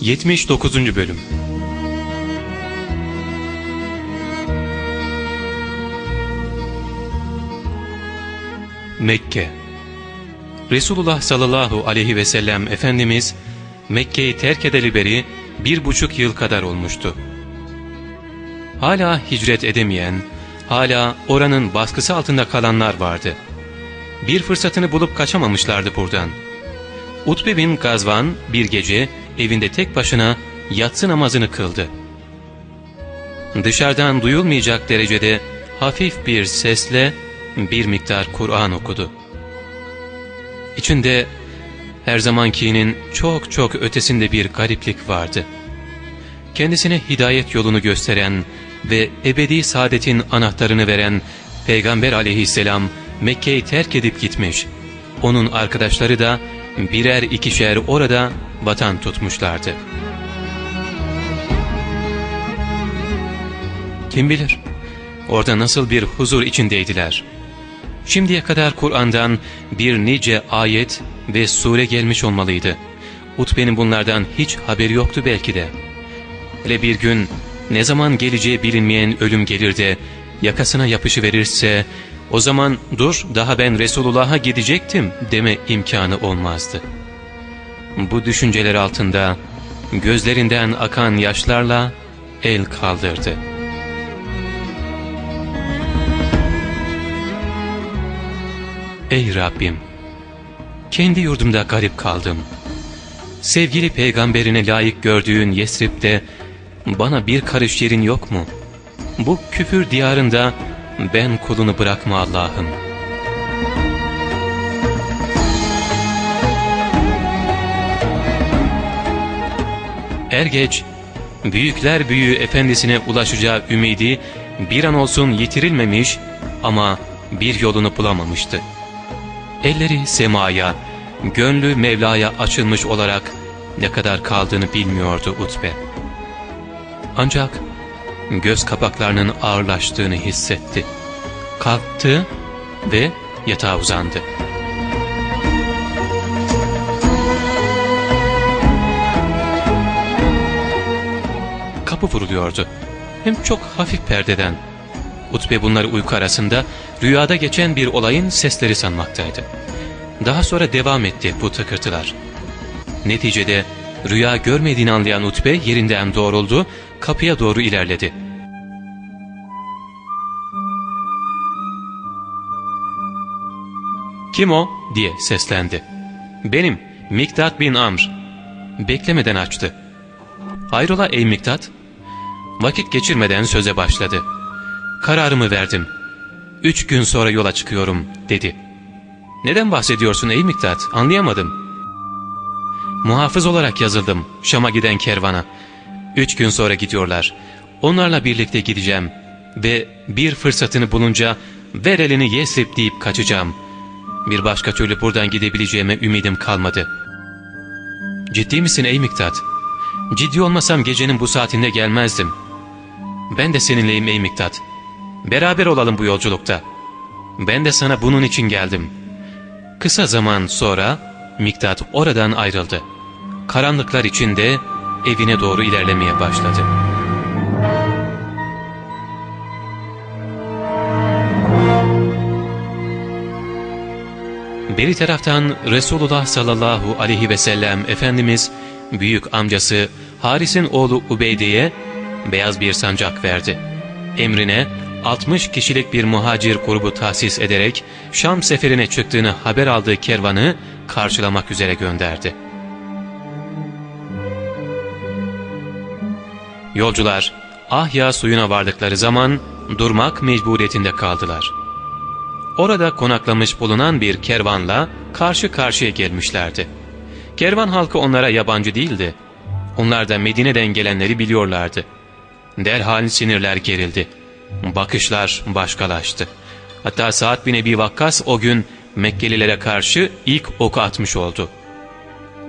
79. Bölüm Mekke Resulullah sallallahu aleyhi ve sellem Efendimiz Mekke'yi terk edeli beri bir buçuk yıl kadar olmuştu. Hala hicret edemeyen, hala oranın baskısı altında kalanlar vardı. Bir fırsatını bulup kaçamamışlardı buradan. Utbe bin Gazvan bir gece evinde tek başına yatsı namazını kıldı. Dışarıdan duyulmayacak derecede hafif bir sesle bir miktar Kur'an okudu. İçinde her zamankinin çok çok ötesinde bir gariplik vardı. Kendisine hidayet yolunu gösteren ve ebedi saadetin anahtarını veren Peygamber aleyhisselam Mekke'yi terk edip gitmiş. Onun arkadaşları da birer ikişer orada vatan tutmuşlardı. Kim bilir orada nasıl bir huzur içindeydiler. Şimdiye kadar Kur'an'dan bir nice ayet ve sure gelmiş olmalıydı. Utbe'nin bunlardan hiç haberi yoktu belki de. Hele bir gün ne zaman geleceği bilinmeyen ölüm gelir de yakasına yapışıverirse o zaman dur daha ben Resulullah'a gidecektim deme imkanı olmazdı. Bu düşünceler altında gözlerinden akan yaşlarla el kaldırdı. Ey Rabbim! Kendi yurdumda garip kaldım. Sevgili peygamberine layık gördüğün Yesrib'de bana bir karış yerin yok mu? Bu küfür diyarında ben kulunu bırakma Allah'ım. Er geç, büyükler büyüğü efendisine ulaşacağı ümidi bir an olsun yitirilmemiş ama bir yolunu bulamamıştı. Elleri semaya, gönlü Mevla'ya açılmış olarak ne kadar kaldığını bilmiyordu Utbe. Ancak göz kapaklarının ağırlaştığını hissetti. Kalktı ve yatağa uzandı. Kapı vuruluyordu. Hem çok hafif perdeden. Utbe bunları uyku arasında rüyada geçen bir olayın sesleri sanmaktaydı. Daha sonra devam etti bu takırtılar. Neticede rüya görmediğini anlayan Utbe yerinden doğruldu, kapıya doğru ilerledi. ''Kim o?'' diye seslendi. ''Benim, Miktat bin Amr.'' Beklemeden açtı. ''Hayrola ey Miktat?'' Vakit geçirmeden söze başladı. ''Kararımı verdim. Üç gün sonra yola çıkıyorum.'' dedi. ''Neden bahsediyorsun ey Miktat? Anlayamadım.'' ''Muhafız olarak yazıldım Şam'a giden kervana. Üç gün sonra gidiyorlar. Onlarla birlikte gideceğim ve bir fırsatını bulunca ver elini Yesrib deyip kaçacağım. Bir başka türlü buradan gidebileceğime ümidim kalmadı. Ciddi misin ey Miktat? Ciddi olmasam gecenin bu saatinde gelmezdim. Ben de seninleyim ey Miktat. Beraber olalım bu yolculukta. Ben de sana bunun için geldim. Kısa zaman sonra Miktat oradan ayrıldı. Karanlıklar içinde evine doğru ilerlemeye başladı. Beri taraftan Resulullah sallallahu aleyhi ve sellem Efendimiz büyük amcası Haris'in oğlu Ubeyde'ye beyaz bir sancak verdi. Emrine 60 kişilik bir muhacir grubu tahsis ederek Şam seferine çıktığını haber aldığı kervanı karşılamak üzere gönderdi. Yolcular Ahya suyuna vardıkları zaman durmak mecburiyetinde kaldılar. Orada konaklamış bulunan bir kervanla karşı karşıya gelmişlerdi. Kervan halkı onlara yabancı değildi. Onlar da Medine'den gelenleri biliyorlardı. Derhal sinirler gerildi. Bakışlar başkalaştı. Hatta Sa'd bin Ebi Vakkas o gün Mekkelilere karşı ilk oku atmış oldu.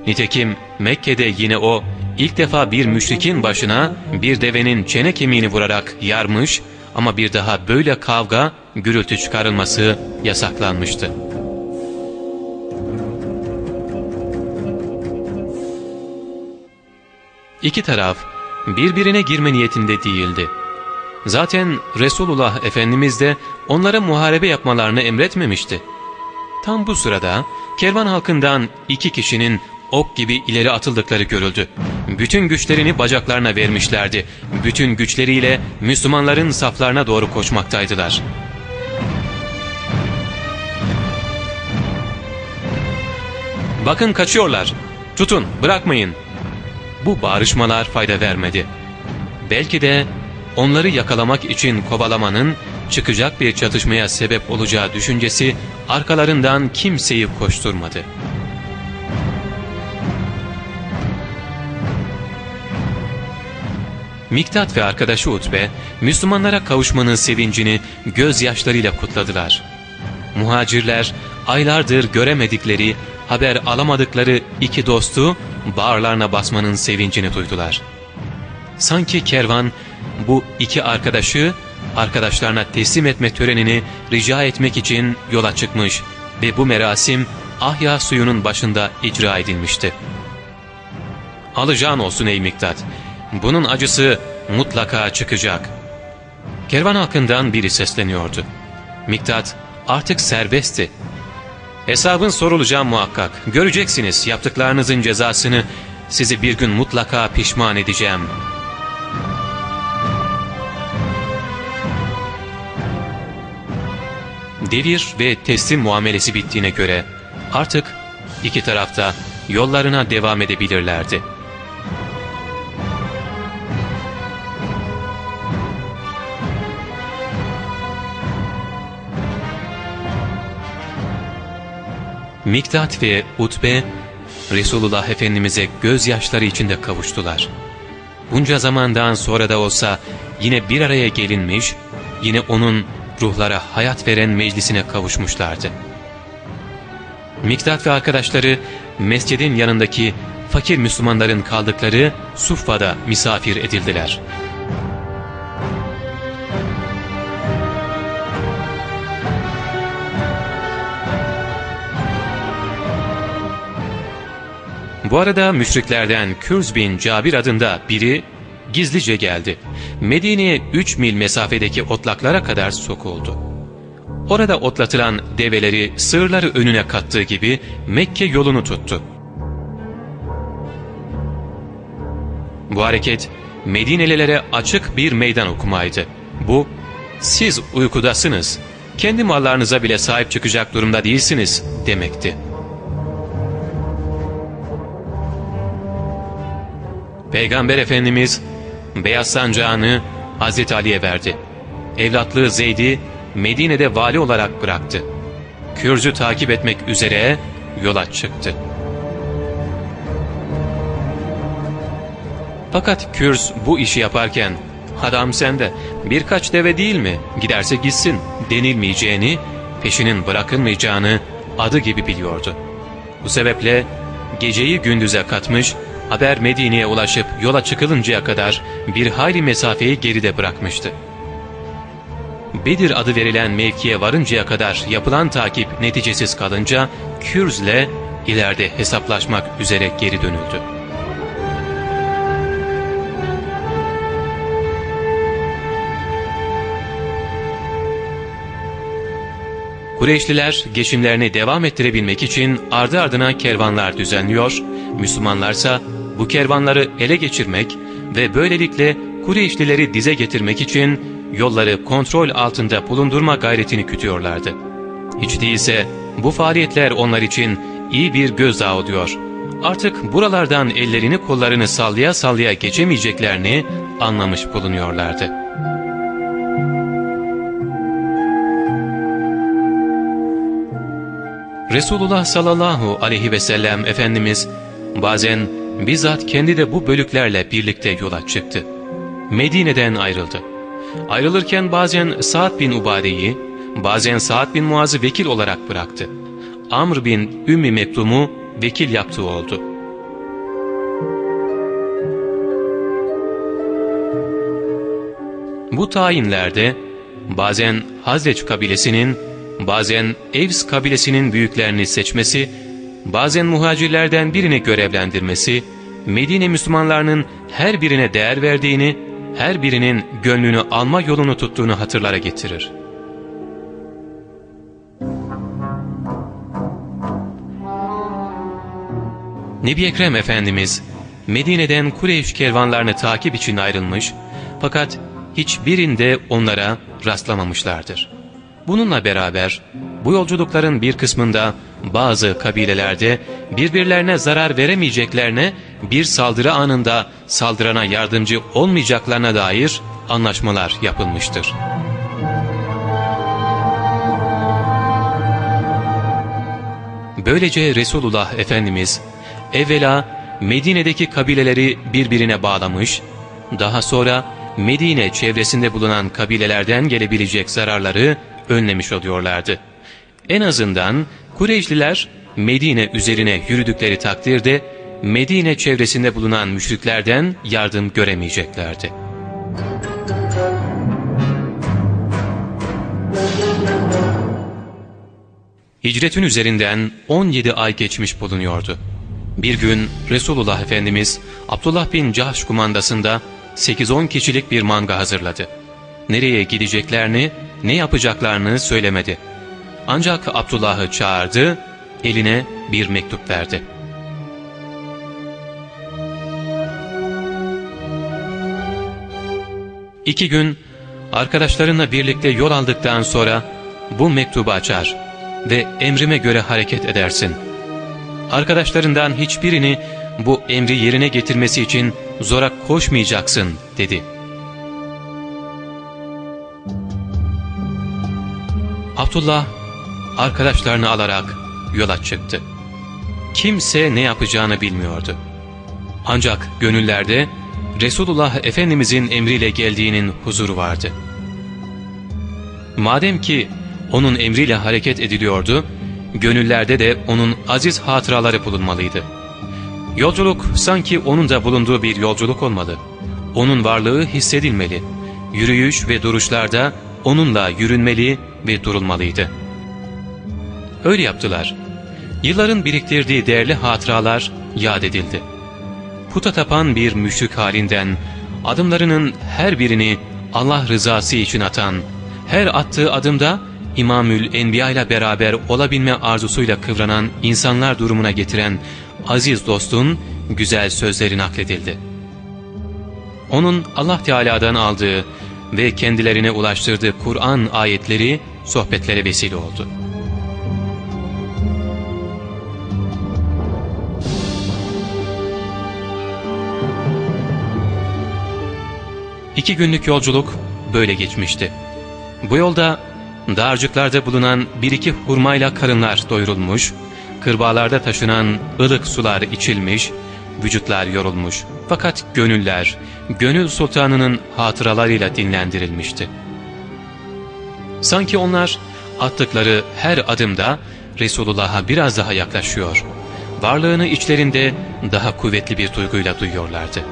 Nitekim Mekke'de yine o ilk defa bir müşrikin başına bir devenin çene kemiğini vurarak yarmış ama bir daha böyle kavga, gürültü çıkarılması yasaklanmıştı. İki taraf birbirine girme niyetinde değildi. Zaten Resulullah Efendimiz de onlara muharebe yapmalarını emretmemişti. Tam bu sırada kervan halkından iki kişinin ok gibi ileri atıldıkları görüldü. Bütün güçlerini bacaklarına vermişlerdi. Bütün güçleriyle Müslümanların saflarına doğru koşmaktaydılar. ''Bakın kaçıyorlar. Tutun, bırakmayın.'' Bu bağrışmalar fayda vermedi. Belki de onları yakalamak için kovalamanın çıkacak bir çatışmaya sebep olacağı düşüncesi arkalarından kimseyi koşturmadı. Miktat ve arkadaşı Utbe, Müslümanlara kavuşmanın sevincini gözyaşlarıyla kutladılar. Muhacirler, aylardır göremedikleri, haber alamadıkları iki dostu bağırlarına basmanın sevincini duydular. Sanki kervan bu iki arkadaşı arkadaşlarına teslim etme törenini rica etmek için yola çıkmış ve bu merasim Ahya suyunun başında icra edilmişti. Alacağın olsun ey Miktat, bunun acısı mutlaka çıkacak. Kervan halkından biri sesleniyordu. Miktat artık serbestti. Hesabın sorulacağı muhakkak. Göreceksiniz yaptıklarınızın cezasını sizi bir gün mutlaka pişman edeceğim. Devir ve teslim muamelesi bittiğine göre artık iki tarafta yollarına devam edebilirlerdi. Miktat ve Utbe Resulullah Efendimiz'e gözyaşları içinde kavuştular. Bunca zamandan sonra da olsa yine bir araya gelinmiş, yine onun ruhlara hayat veren meclisine kavuşmuşlardı. Miktat ve arkadaşları mescidin yanındaki fakir Müslümanların kaldıkları Suffa'da misafir edildiler.'' Bu arada müşriklerden Kürz bin Cabir adında biri gizlice geldi. Medine'ye 3 mil mesafedeki otlaklara kadar sokuldu. Orada otlatılan develeri, sığırları önüne kattığı gibi Mekke yolunu tuttu. Bu hareket Medinelilere açık bir meydan okumaydı. Bu, siz uykudasınız, kendi mallarınıza bile sahip çıkacak durumda değilsiniz demekti. Peygamber Efendimiz beyaz sancağını Hazreti Ali'ye verdi. Evlatlığı Zeyd'i Medine'de vali olarak bıraktı. Kürz'ü takip etmek üzere yola çıktı. Fakat Kürz bu işi yaparken adam sende birkaç deve değil mi giderse gitsin denilmeyeceğini, peşinin bırakılmayacağını adı gibi biliyordu. Bu sebeple geceyi gündüze katmış haber Medine'ye ulaşıp yola çıkılıncaya kadar bir hayli mesafeyi geride bırakmıştı. Bedir adı verilen mevkiye varıncaya kadar yapılan takip neticesiz kalınca Kürz'le ileride hesaplaşmak üzere geri dönüldü. Kureyşliler geçimlerini devam ettirebilmek için ardı ardına kervanlar düzenliyor, Müslümanlarsa bu kervanları ele geçirmek ve böylelikle Kureyşlileri dize getirmek için yolları kontrol altında bulundurma gayretini kütüyorlardı. Hiç değilse bu faaliyetler onlar için iyi bir gözdağı oluyor. Artık buralardan ellerini kollarını sallaya sallaya geçemeyeceklerini anlamış bulunuyorlardı. Resulullah sallallahu aleyhi ve sellem Efendimiz bazen bizzat kendi de bu bölüklerle birlikte yola çıktı. Medine'den ayrıldı. Ayrılırken bazen Sa'd bin Ubade'yi, bazen Sa'd bin Muaz'ı vekil olarak bıraktı. Amr bin Ümmi Meklum'u vekil yaptığı oldu. Bu tayinlerde bazen Hazreç kabilesinin, bazen Evs kabilesinin büyüklerini seçmesi bazen muhacirlerden birini görevlendirmesi, Medine Müslümanlarının her birine değer verdiğini, her birinin gönlünü alma yolunu tuttuğunu hatırlara getirir. Nebi Ekrem Efendimiz Medine'den Kureyş kervanlarını takip için ayrılmış fakat hiçbirinde onlara rastlamamışlardır. Bununla beraber bu yolculukların bir kısmında bazı kabilelerde birbirlerine zarar veremeyeceklerine bir saldırı anında saldırana yardımcı olmayacaklarına dair anlaşmalar yapılmıştır. Böylece Resulullah Efendimiz evvela Medine'deki kabileleri birbirine bağlamış, daha sonra Medine çevresinde bulunan kabilelerden gelebilecek zararları önlemiş oluyorlardı. En azından Kureyşliler Medine üzerine yürüdükleri takdirde Medine çevresinde bulunan müşriklerden yardım göremeyeceklerdi. Hicretin üzerinden 17 ay geçmiş bulunuyordu. Bir gün Resulullah Efendimiz Abdullah bin Cahş kumandasında 8-10 kişilik bir manga hazırladı. Nereye gideceklerini, ne yapacaklarını söylemedi. Ancak Abdullah'ı çağırdı, eline bir mektup verdi. İki gün arkadaşlarınla birlikte yol aldıktan sonra bu mektubu açar ve emrime göre hareket edersin. Arkadaşlarından hiçbirini bu emri yerine getirmesi için zora koşmayacaksın dedi. Abdullah arkadaşlarını alarak yola çıktı. Kimse ne yapacağını bilmiyordu. Ancak gönüllerde Resulullah Efendimizin emriyle geldiğinin huzuru vardı. Madem ki onun emriyle hareket ediliyordu, gönüllerde de onun aziz hatıraları bulunmalıydı. Yolculuk sanki onun da bulunduğu bir yolculuk olmalı. Onun varlığı hissedilmeli. Yürüyüş ve duruşlarda onunla yürünmeli ve durulmalıydı. Öyle yaptılar. Yılların biriktirdiği değerli hatıralar yad edildi. Puta tapan bir müşrik halinden, adımlarının her birini Allah rızası için atan, her attığı adımda İmamül Enbiya ile beraber olabilme arzusuyla kıvranan insanlar durumuna getiren aziz dostun güzel sözleri nakledildi. Onun Allah Teala'dan aldığı ve kendilerine ulaştırdığı Kur'an ayetleri sohbetlere vesile oldu. İki günlük yolculuk böyle geçmişti. Bu yolda dağarcıklarda bulunan bir iki hurmayla karınlar doyurulmuş, kırbağalarda taşınan ılık sular içilmiş, vücutlar yorulmuş. Fakat gönüller, gönül sultanının hatıralarıyla dinlendirilmişti. Sanki onlar attıkları her adımda Resulullah'a biraz daha yaklaşıyor, varlığını içlerinde daha kuvvetli bir duyguyla duyuyorlardı.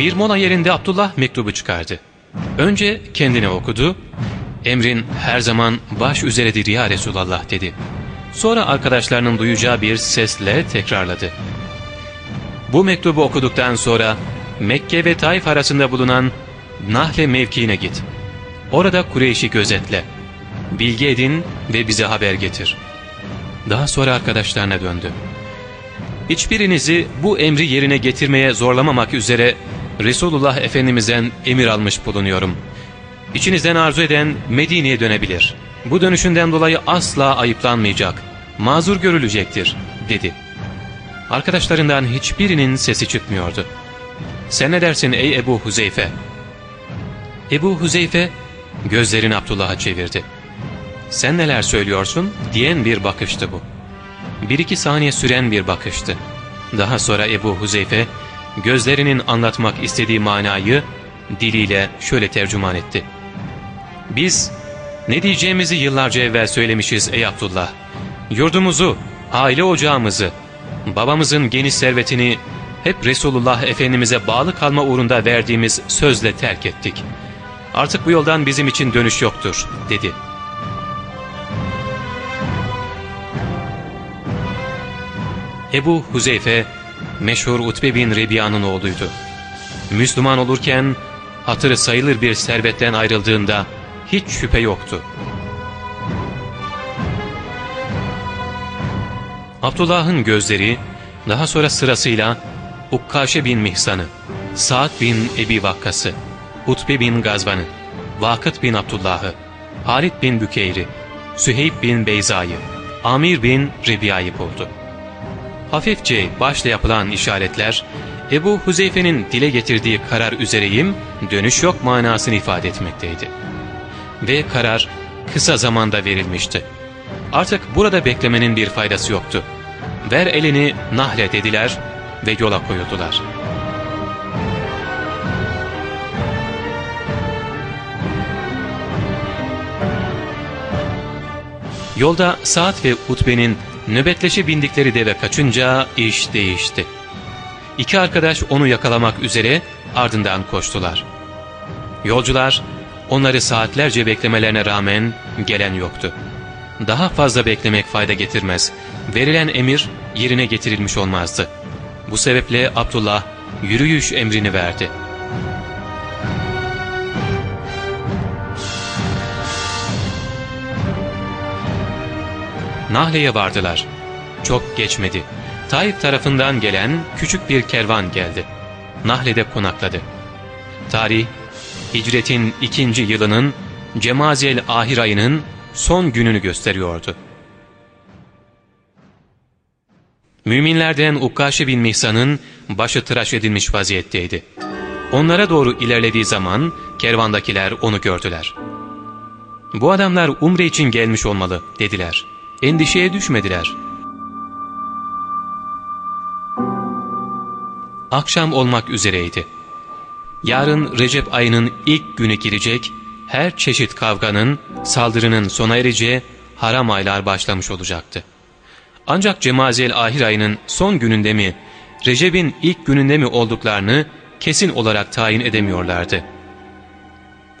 Bir mola yerinde Abdullah mektubu çıkardı. Önce kendine okudu, emrin her zaman baş üzeredir ya Resulallah dedi. Sonra arkadaşlarının duyacağı bir sesle tekrarladı. Bu mektubu okuduktan sonra Mekke ve Taif arasında bulunan Nahle mevkiine git. Orada Kureyş'i gözetle. Bilgi edin ve bize haber getir. Daha sonra arkadaşlarına döndü. Hiçbirinizi bu emri yerine getirmeye zorlamamak üzere Resulullah Efendimiz'den emir almış bulunuyorum. İçinizden arzu eden Medine'ye dönebilir. Bu dönüşünden dolayı asla ayıplanmayacak, mazur görülecektir, dedi. Arkadaşlarından hiçbirinin sesi çıkmıyordu. Sen ne dersin ey Ebu Huzeyfe? Ebu Huzeyfe gözlerini Abdullah'a çevirdi. Sen neler söylüyorsun diyen bir bakıştı bu. Bir iki saniye süren bir bakıştı. Daha sonra Ebu Huzeyfe gözlerinin anlatmak istediği manayı diliyle şöyle tercüman etti. Biz ne diyeceğimizi yıllarca evvel söylemişiz ey Abdullah. Yurdumuzu, aile ocağımızı, babamızın geniş servetini hep Resulullah Efendimiz'e bağlı kalma uğrunda verdiğimiz sözle terk ettik. Artık bu yoldan bizim için dönüş yoktur dedi. Ebu Huzeyfe meşhur Utbe bin Rebiya'nın oğluydu. Müslüman olurken hatırı sayılır bir servetten ayrıldığında hiç şüphe yoktu. Abdullah'ın gözleri daha sonra sırasıyla Ukkaşe bin Mihsan'ı, Sa'd bin Ebi Vakkas'ı, Utbe bin Gazvan'ı, Vakıt bin Abdullah'ı, Halid bin Bükeyr'i, Süheyb bin Beyza'yı, Amir bin Ribiya'yı buldu. Hafifçe başla yapılan işaretler, Ebu Huzeyfe'nin dile getirdiği karar üzereyim, dönüş yok manasını ifade etmekteydi. Ve karar kısa zamanda verilmişti. Artık burada beklemenin bir faydası yoktu. Ver elini nahle dediler ve yola koyuldular. Yolda Saat ve Utbe'nin nöbetleşe bindikleri deve kaçınca iş değişti. İki arkadaş onu yakalamak üzere ardından koştular. Yolcular onları saatlerce beklemelerine rağmen gelen yoktu. Daha fazla beklemek fayda getirmez. Verilen emir yerine getirilmiş olmazdı. Bu sebeple Abdullah yürüyüş emrini verdi. Nahle'ye vardılar. Çok geçmedi. Taif tarafından gelen küçük bir kervan geldi. Nahle'de konakladı. Tarih, hicretin ikinci yılının Cemazel ahir ayının son gününü gösteriyordu. Müminlerden Ukkaşe bin Mihsan'ın başı tıraş edilmiş vaziyetteydi. Onlara doğru ilerlediği zaman kervandakiler onu gördüler. Bu adamlar umre için gelmiş olmalı dediler. Endişeye düşmediler. Akşam olmak üzereydi. Yarın Recep ayının ilk günü girecek, her çeşit kavganın, saldırının sona ereceği haram aylar başlamış olacaktı. Ancak Cemazel ahir ayının son gününde mi, Recep'in ilk gününde mi olduklarını kesin olarak tayin edemiyorlardı.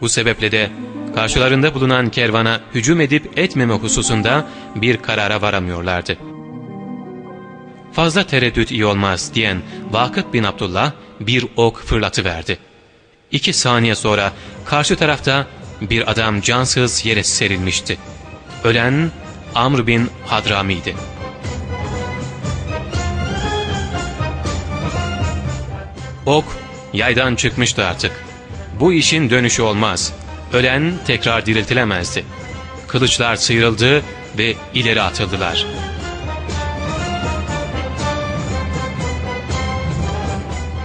Bu sebeple de karşılarında bulunan kervana hücum edip etmeme hususunda bir karara varamıyorlardı. Fazla tereddüt iyi olmaz diyen Vakıt bin Abdullah bir ok fırlatıverdi. İki saniye sonra karşı tarafta bir adam cansız yere serilmişti. Ölen Amr bin Hadrami'ydi. Ok yaydan çıkmıştı artık. Bu işin dönüşü olmaz. Ölen tekrar diriltilemezdi. Kılıçlar sıyrıldı ve ileri atıldılar.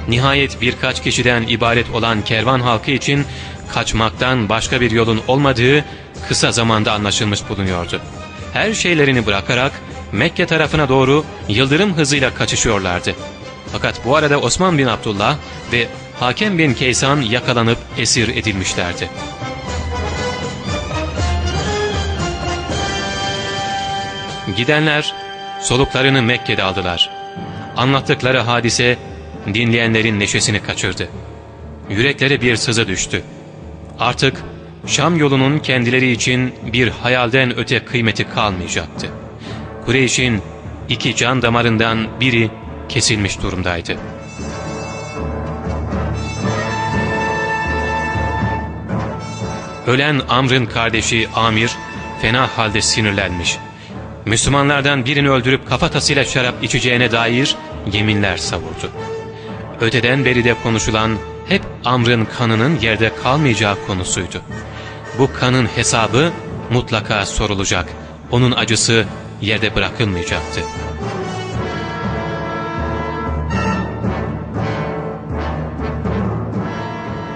Nihayet birkaç kişiden ibaret olan kervan halkı için kaçmaktan başka bir yolun olmadığı kısa zamanda anlaşılmış bulunuyordu. Her şeylerini bırakarak Mekke tarafına doğru yıldırım hızıyla kaçışıyorlardı. Fakat bu arada Osman bin Abdullah ve Hakem bin Keysan yakalanıp esir edilmişlerdi. Gidenler soluklarını Mekke'de aldılar. Anlattıkları hadise dinleyenlerin neşesini kaçırdı. Yüreklere bir sızı düştü. Artık Şam yolunun kendileri için bir hayalden öte kıymeti kalmayacaktı. Kureyş'in iki can damarından biri kesilmiş durumdaydı. Ölen Amr'ın kardeşi Amir fena halde sinirlenmiş. Müslümanlardan birini öldürüp kafatasıyla şarap içeceğine dair yeminler savurdu. Öteden beri de konuşulan hep Amr'ın kanının yerde kalmayacağı konusuydu. Bu kanın hesabı mutlaka sorulacak. Onun acısı yerde bırakılmayacaktı.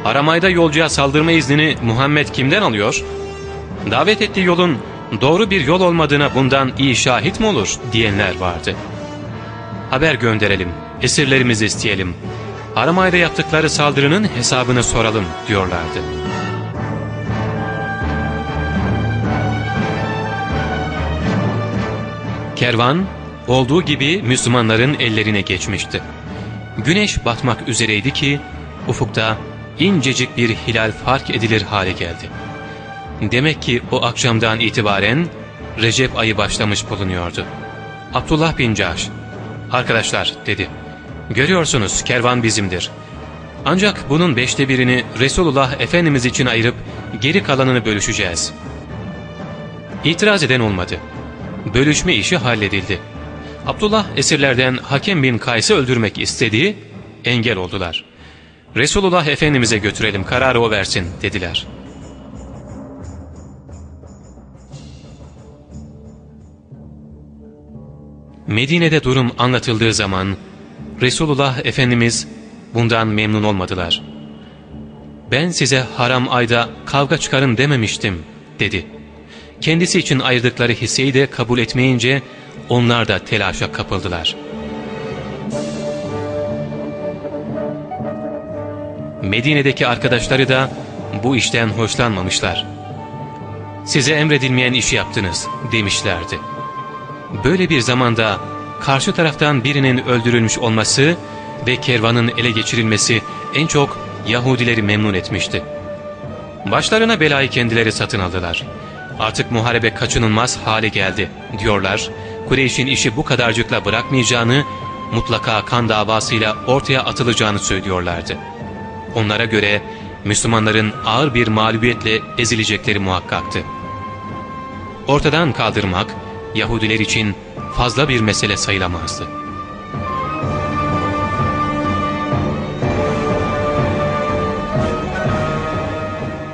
Aramayda yolcuya saldırma iznini Muhammed kimden alıyor? Davet ettiği yolun doğru bir yol olmadığına bundan iyi şahit mi olur diyenler vardı. Haber gönderelim, esirlerimizi isteyelim. Aramayda yaptıkları saldırının hesabını soralım diyorlardı. Kervan olduğu gibi Müslümanların ellerine geçmişti. Güneş batmak üzereydi ki ufukta incecik bir hilal fark edilir hale geldi. Demek ki o akşamdan itibaren Recep ayı başlamış bulunuyordu. Abdullah bin Caş, Arkadaşlar dedi. Görüyorsunuz kervan bizimdir. Ancak bunun beşte birini Resulullah Efendimiz için ayırıp geri kalanını bölüşeceğiz. İtiraz eden olmadı. Bölüşme işi halledildi. Abdullah esirlerden Hakem bin Kays'ı öldürmek istediği engel oldular. Resulullah Efendimiz'e götürelim kararı o versin dediler. Medine'de durum anlatıldığı zaman Resulullah Efendimiz bundan memnun olmadılar. Ben size haram ayda kavga çıkarın dememiştim dedi. Kendisi için ayırdıkları hisseyi de kabul etmeyince onlar da telaşa kapıldılar. Medine'deki arkadaşları da bu işten hoşlanmamışlar. Size emredilmeyen işi yaptınız demişlerdi. Böyle bir zamanda karşı taraftan birinin öldürülmüş olması ve kervanın ele geçirilmesi en çok Yahudileri memnun etmişti. Başlarına belayı kendileri satın aldılar. Artık muharebe kaçınılmaz hale geldi diyorlar. Kureyş'in işi bu kadarcıkla bırakmayacağını, mutlaka kan davasıyla ortaya atılacağını söylüyorlardı. Onlara göre Müslümanların ağır bir mağlubiyetle ezilecekleri muhakkaktı. Ortadan kaldırmak Yahudiler için fazla bir mesele sayılamazdı.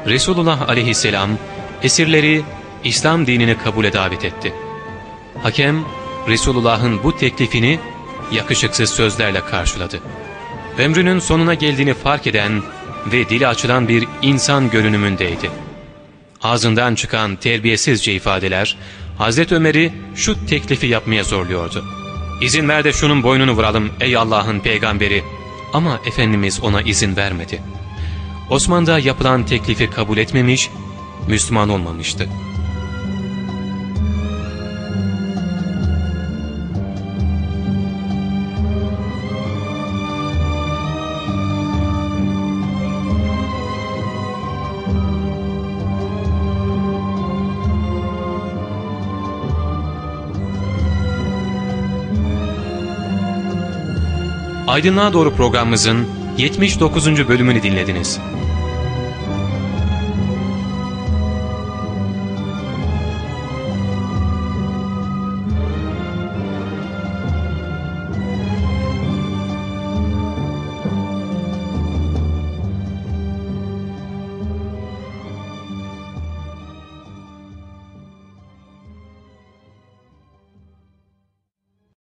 Resulullah aleyhisselam esirleri İslam dinini kabule davet etti. Hakem Resulullah'ın bu teklifini yakışıksız sözlerle karşıladı. Ömrünün sonuna geldiğini fark eden ve dili açılan bir insan görünümündeydi. Ağzından çıkan terbiyesizce ifadeler Hazreti Ömer'i şu teklifi yapmaya zorluyordu. İzin ver de şunun boynunu vuralım ey Allah'ın peygamberi. Ama Efendimiz ona izin vermedi. Osman da yapılan teklifi kabul etmemiş, Müslüman olmamıştı. Aydınlığa Doğru programımızın 79. bölümünü dinlediniz.